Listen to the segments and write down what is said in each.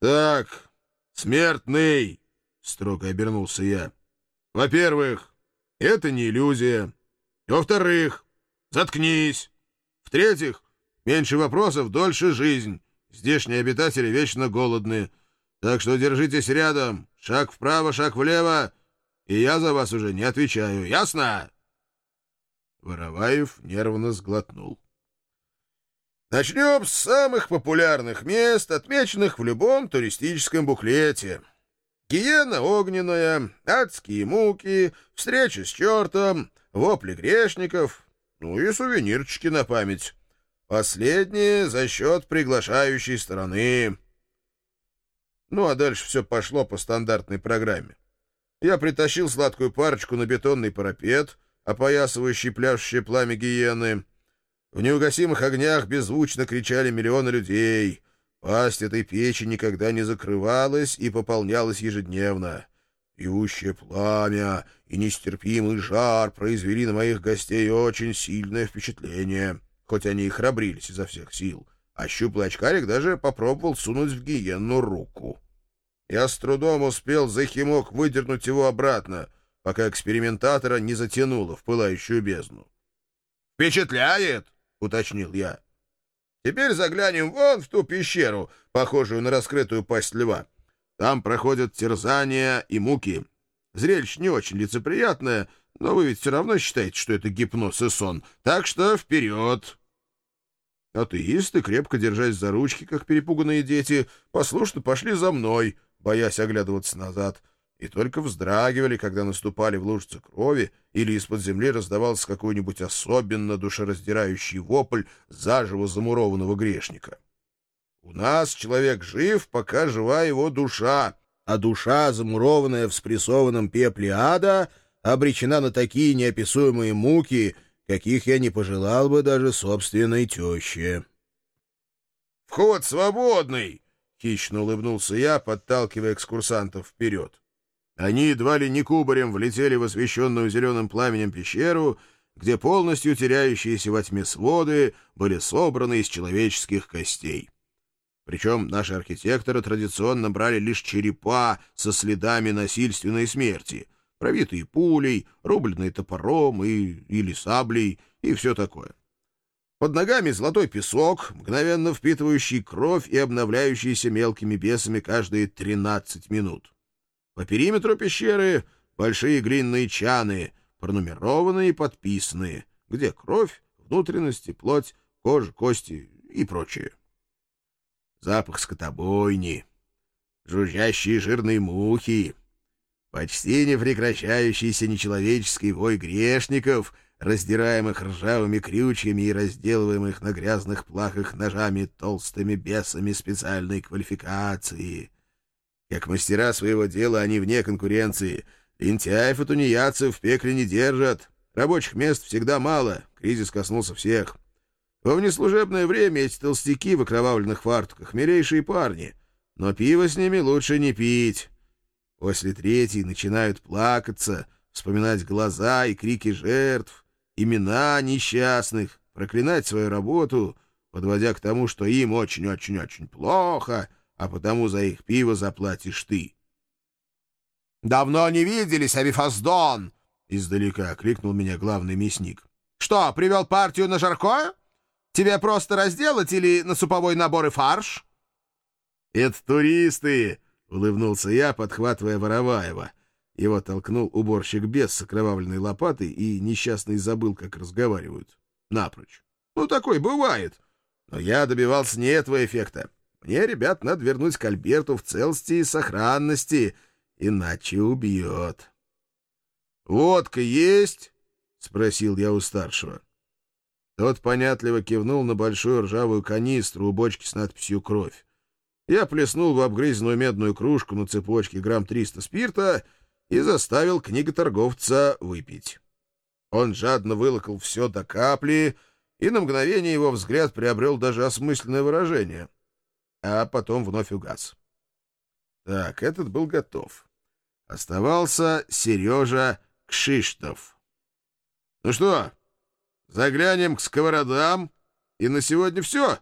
Так, смертный, — строго обернулся я. Во-первых, это не иллюзия. Во-вторых, заткнись. В-третьих, меньше вопросов, дольше жизнь. Здешние обитатели вечно голодные. Так что держитесь рядом. Шаг вправо, шаг влево. И я за вас уже не отвечаю. Ясно? Вороваев нервно сглотнул. Начнем с самых популярных мест, отмеченных в любом туристическом буклете. Гиена огненная, адские муки, встреча с чертом, вопли грешников, ну и сувенирчики на память. Последние за счет приглашающей стороны. Ну, а дальше все пошло по стандартной программе. Я притащил сладкую парочку на бетонный парапет, опоясывающий пляшущее пламя гиены — в неугасимых огнях беззвучно кричали миллионы людей. Пасть этой печи никогда не закрывалась и пополнялась ежедневно. Пьющее пламя и нестерпимый жар произвели на моих гостей очень сильное впечатление, хоть они и храбрились изо всех сил, а щуплый очкарик даже попробовал сунуть в гиенну руку. Я с трудом успел за химок выдернуть его обратно, пока экспериментатора не затянуло в пылающую бездну. «Впечатляет!» — уточнил я. «Теперь заглянем вон в ту пещеру, похожую на раскрытую пасть льва. Там проходят терзания и муки. Зрелище не очень лицеприятное, но вы ведь все равно считаете, что это гипноз и сон. Так что вперед!» Атеисты, крепко держась за ручки, как перепуганные дети, послушно пошли за мной, боясь оглядываться назад и только вздрагивали, когда наступали в лужицы крови или из-под земли раздавался какой-нибудь особенно душераздирающий вопль заживо замурованного грешника. У нас человек жив, пока жива его душа, а душа, замурованная в спрессованном пепле ада, обречена на такие неописуемые муки, каких я не пожелал бы даже собственной теще. «Вход свободный!» — хищно улыбнулся я, подталкивая экскурсантов вперед. Они едва ли не кубарем влетели в освещенную зеленым пламенем пещеру, где полностью теряющиеся во тьме своды были собраны из человеческих костей. Причем наши архитекторы традиционно брали лишь черепа со следами насильственной смерти, пробитые пулей, рубленные топором и, или саблей и все такое. Под ногами золотой песок, мгновенно впитывающий кровь и обновляющийся мелкими бесами каждые 13 минут. По периметру пещеры большие глиняные чаны, пронумерованные и подписанные, где кровь, внутренности, плоть, кожа, кости и прочее. Запах скотобойни, жужжащие жирные мухи, почти непрекращающийся нечеловеческий вой грешников, раздираемых ржавыми крючьями и разделываемых на грязных плахах ножами толстыми бесами специальной квалификации — как мастера своего дела они вне конкуренции. Лентяев и тунеядцев в пекле не держат. Рабочих мест всегда мало. Кризис коснулся всех. Во внеслужебное время эти толстяки в окровавленных фартуках — милейшие парни. Но пиво с ними лучше не пить. После третьей начинают плакаться, вспоминать глаза и крики жертв, имена несчастных, проклинать свою работу, подводя к тому, что им очень-очень-очень плохо — а потому за их пиво заплатишь ты. — Давно не виделись, Авифаздон! — издалека крикнул меня главный мясник. — Что, привел партию на жаркое? Тебе просто разделать или на суповой набор и фарш? — Это туристы! — улыбнулся я, подхватывая Вороваева. Его толкнул уборщик без с окровавленной лопатой, и несчастный забыл, как разговаривают. Напрочь. Ну, такой бывает. Но я добивался не этого эффекта. Мне, ребят, надо вернуть к Альберту в целости и сохранности, иначе убьет. — Водка есть? — спросил я у старшего. Тот понятливо кивнул на большую ржавую канистру у бочки с надписью «Кровь». Я плеснул в обгрызенную медную кружку на цепочке грамм триста спирта и заставил книготорговца выпить. Он жадно вылокал все до капли, и на мгновение его взгляд приобрел даже осмысленное выражение — а потом вновь угас. Так, этот был готов. Оставался Сережа Кшиштов. Ну что, заглянем к сковородам, и на сегодня все?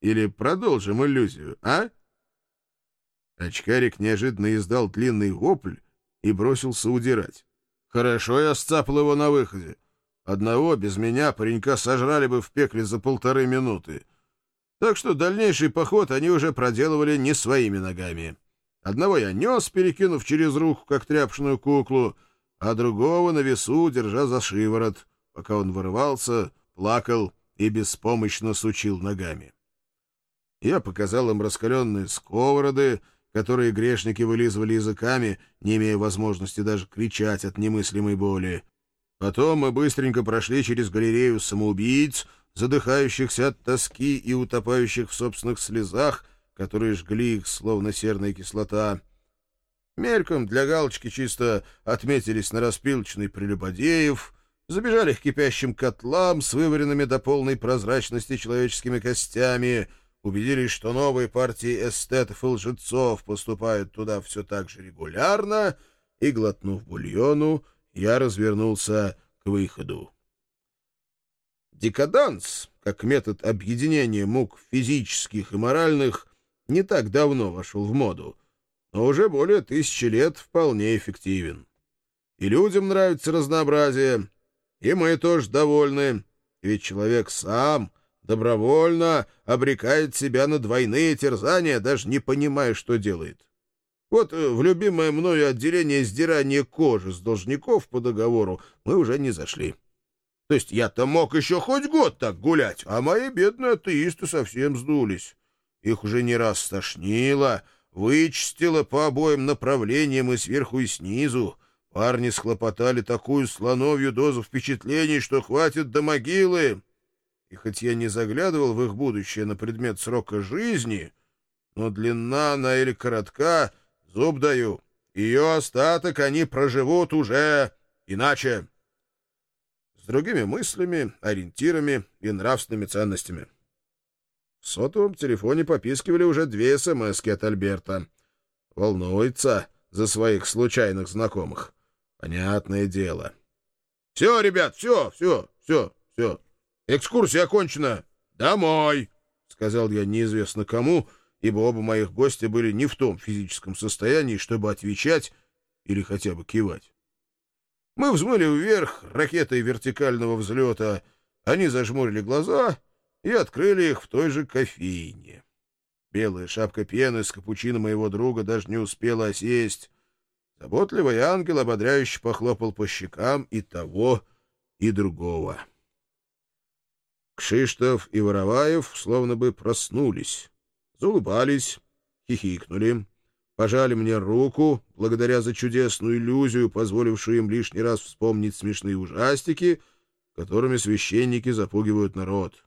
Или продолжим иллюзию, а? Очкарик неожиданно издал длинный вопль и бросился удирать. Хорошо я сцапал его на выходе. Одного без меня паренька сожрали бы в пекле за полторы минуты. Так что дальнейший поход они уже проделывали не своими ногами. Одного я нес, перекинув через руку, как тряпшную куклу, а другого на весу, держа за шиворот, пока он вырывался, плакал и беспомощно сучил ногами. Я показал им раскаленные сковороды, которые грешники вылизывали языками, не имея возможности даже кричать от немыслимой боли. Потом мы быстренько прошли через галерею самоубийц, задыхающихся от тоски и утопающих в собственных слезах, которые жгли их, словно серная кислота. Мельком для галочки чисто отметились на распилочный прелюбодеев, забежали к кипящим котлам с вываренными до полной прозрачности человеческими костями, убедились, что новые партии эстетов и лжецов поступают туда все так же регулярно, и, глотнув бульону, я развернулся к выходу. Декаданс, как метод объединения мук физических и моральных, не так давно вошел в моду, но уже более тысячи лет вполне эффективен. И людям нравится разнообразие, и мы тоже довольны, ведь человек сам добровольно обрекает себя на двойные терзания, даже не понимая, что делает. Вот э, в любимое мною отделение сдирания кожи с должников по договору мы уже не зашли. То есть я-то мог еще хоть год так гулять, а мои бедные атеисты совсем сдулись. Их уже не раз стошнило, вычистило по обоим направлениям и сверху, и снизу. Парни схлопотали такую слоновью дозу впечатлений, что хватит до могилы. И хоть я не заглядывал в их будущее на предмет срока жизни, но длина она или коротка, зуб даю, ее остаток они проживут уже иначе с другими мыслями, ориентирами и нравственными ценностями. В сотовом телефоне попискивали уже две смски от Альберта. Волнуется за своих случайных знакомых. Понятное дело. — Все, ребят, все, все, все, все. Экскурсия окончена. Домой! — сказал я неизвестно кому, ибо оба моих гостя были не в том физическом состоянии, чтобы отвечать или хотя бы кивать. Мы взмыли вверх ракетой вертикального взлета. Они зажмурили глаза и открыли их в той же кофейне. Белая шапка пены с капучино моего друга даже не успела осесть. Заботливый ангел ободряюще похлопал по щекам и того, и другого. Кшиштов и Вороваев словно бы проснулись, заулыбались, хихикнули пожали мне руку, благодаря за чудесную иллюзию, позволившую им лишний раз вспомнить смешные ужастики, которыми священники запугивают народ.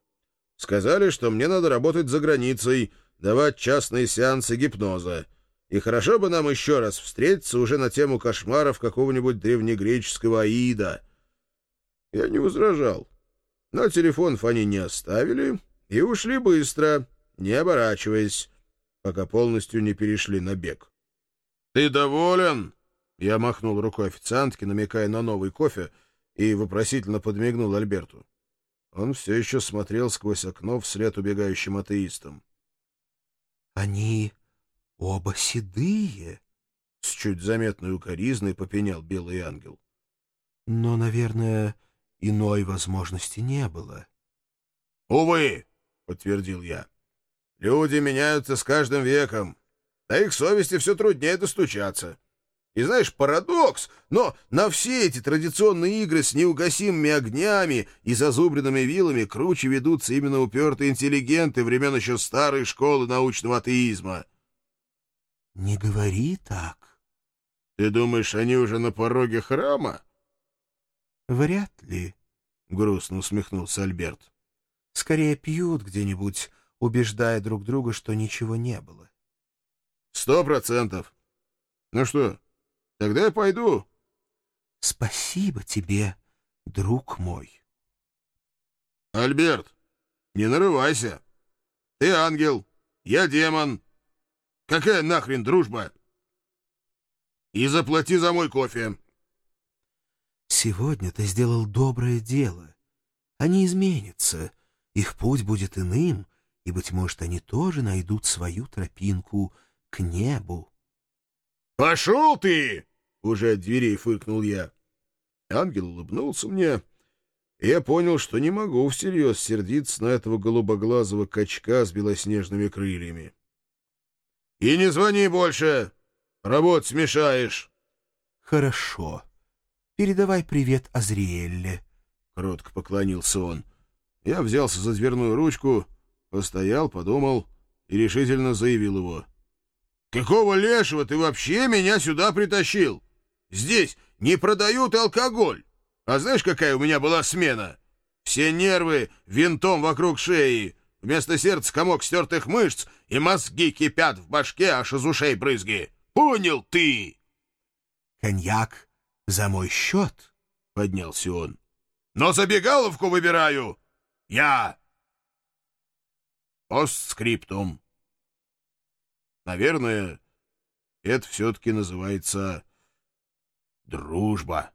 Сказали, что мне надо работать за границей, давать частные сеансы гипноза. И хорошо бы нам еще раз встретиться уже на тему кошмаров какого-нибудь древнегреческого Аида. Я не возражал. Но телефонов они не оставили и ушли быстро, не оборачиваясь пока полностью не перешли на бег. «Ты доволен?» Я махнул рукой официантке, намекая на новый кофе, и вопросительно подмигнул Альберту. Он все еще смотрел сквозь окно вслед убегающим атеистам. «Они оба седые?» — с чуть заметной укоризной попенял белый ангел. «Но, наверное, иной возможности не было». «Увы!» — подтвердил я. Люди меняются с каждым веком, а их совести все труднее достучаться. И знаешь, парадокс, но на все эти традиционные игры с неугасимыми огнями и зазубренными вилами круче ведутся именно упертые интеллигенты времен еще старой школы научного атеизма. — Не говори так. — Ты думаешь, они уже на пороге храма? — Вряд ли, — грустно усмехнулся Альберт. — Скорее пьют где-нибудь убеждая друг друга, что ничего не было. — Сто процентов. Ну что, тогда я пойду. — Спасибо тебе, друг мой. — Альберт, не нарывайся. Ты ангел, я демон. Какая нахрен дружба? И заплати за мой кофе. Сегодня ты сделал доброе дело. Они изменятся. Их путь будет иным, и, быть может, они тоже найдут свою тропинку к небу. «Пошел ты!» — уже от дверей фыркнул я. Ангел улыбнулся мне, и я понял, что не могу всерьез сердиться на этого голубоглазого качка с белоснежными крыльями. «И не звони больше! Работ смешаешь!» «Хорошо. Передавай привет Азриэлле», — кротко поклонился он. Я взялся за дверную ручку, постоял, подумал и решительно заявил его. «Какого лешего ты вообще меня сюда притащил? Здесь не продают алкоголь. А знаешь, какая у меня была смена? Все нервы винтом вокруг шеи, вместо сердца комок стертых мышц, и мозги кипят в башке, аж из ушей брызги. Понял ты?» «Коньяк за мой счет», — поднялся он. «Но забегаловку выбираю я». Постскриптум. Наверное, это все-таки называется дружба.